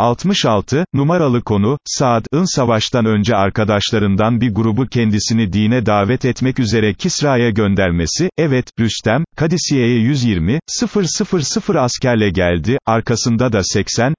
66, numaralı konu, Saad'ın savaştan önce arkadaşlarından bir grubu kendisini dine davet etmek üzere Kisra'ya göndermesi, evet, Rüstem, Kadisiye'ye 120, 000 askerle geldi, arkasında da 80,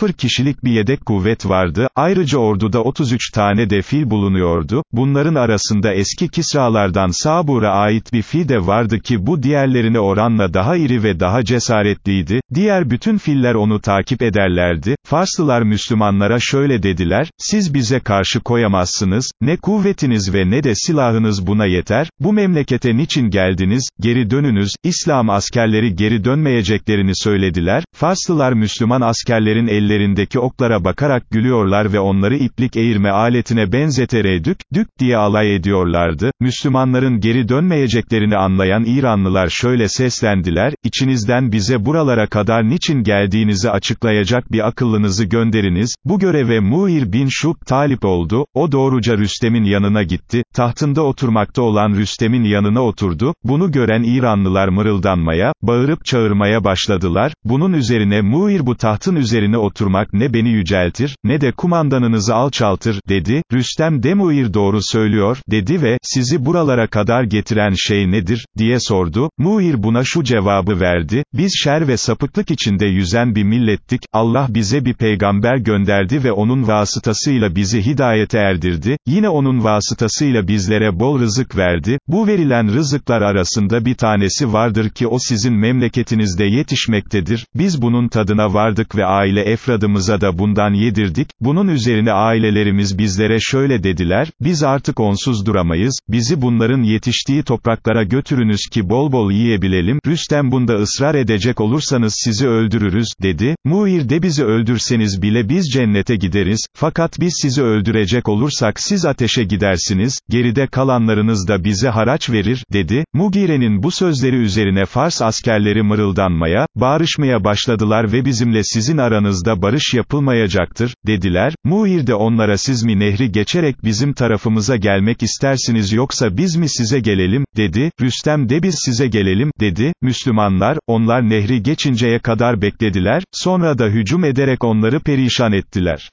000 kişilik bir yedek kuvvet vardı, ayrıca orduda 33 tane de fil bulunuyordu, bunların arasında eski Kisralardan Sabur'a ait bir fil de vardı ki bu diğerlerine oranla daha iri ve daha cesaretliydi, diğer bütün filler onu takip ederlerdi, Farslılar Müslümanlara şöyle dediler, siz bize karşı koyamazsınız, ne kuvvetiniz ve ne de silahınız buna yeter, bu memlekete niçin geldiniz, geri dönünüz, İslam askerleri geri dönmeyeceklerini söylediler, Farslılar Müslüman askerlerin ellerindeki oklara bakarak gülüyorlar ve onları iplik eğirme aletine benzeterek dük, dük diye alay ediyorlardı, Müslümanların geri dönmeyeceklerini anlayan İranlılar şöyle seslendiler, içinizden bize buralara kadar niçin geldiğinizi açıklayacak bir akıllınızı gönderiniz, bu göreve Muir bin Şub talip oldu, o doğruca Rüstem'in yanına gitti, tahtında oturmakta olan Rüstem'in yanına oturdu, bunu gören İranlılar mırıldanmaya, bağırıp çağırmaya başladılar, bunun üzerine Muir bu tahtın üzerine oturmak ne beni yüceltir, ne de kumandanınızı alçaltır, dedi, Rüstem de Muir doğru söylüyor, dedi ve, sizi buralara kadar getiren şey nedir, diye sordu, Muir buna şu cevabı verdi, biz şer ve sapıklık içinde yüzen bir millettik, Allah bize bir peygamber gönderdi ve onun vasıtasıyla bizi hidayete erdirdi, yine onun vasıtasıyla bizlere bol rızık verdi, bu verilen rızıklar arasında bir tanesi vardır ki o sizin memleketinizde yetişmektedir, biz bunun tadına vardık ve aile efradımıza da bundan yedirdik, bunun üzerine ailelerimiz bizlere şöyle dediler, biz artık onsuz duramayız, bizi bunların yetiştiği topraklara götürünüz ki bol bol yiyebilelim, Rüstem bunda ısrar edecek olursanız sizi öldürürüz, dedi, Muir de bizi öldürseniz bile biz cennete gideriz, fakat biz sizi öldürecek olursak siz ateşe gidersiniz, geride kalanlarınız da bize haraç verir, dedi, Mugire'nin bu sözleri üzerine Fars askerleri mırıldanmaya, bağırışmaya başladılar ve bizimle sizin aranızda barış yapılmayacaktır, dediler, Muir de onlara siz mi nehri geçerek bizim tarafımıza gelmek istersiniz yoksa biz mi size gelelim, dedi, Rüstem de biz size gelelim, dedi, Müslümanlar, onlar nehri geçinceye kadar beklediler, sonra da hücum ederek onları perişan ettiler.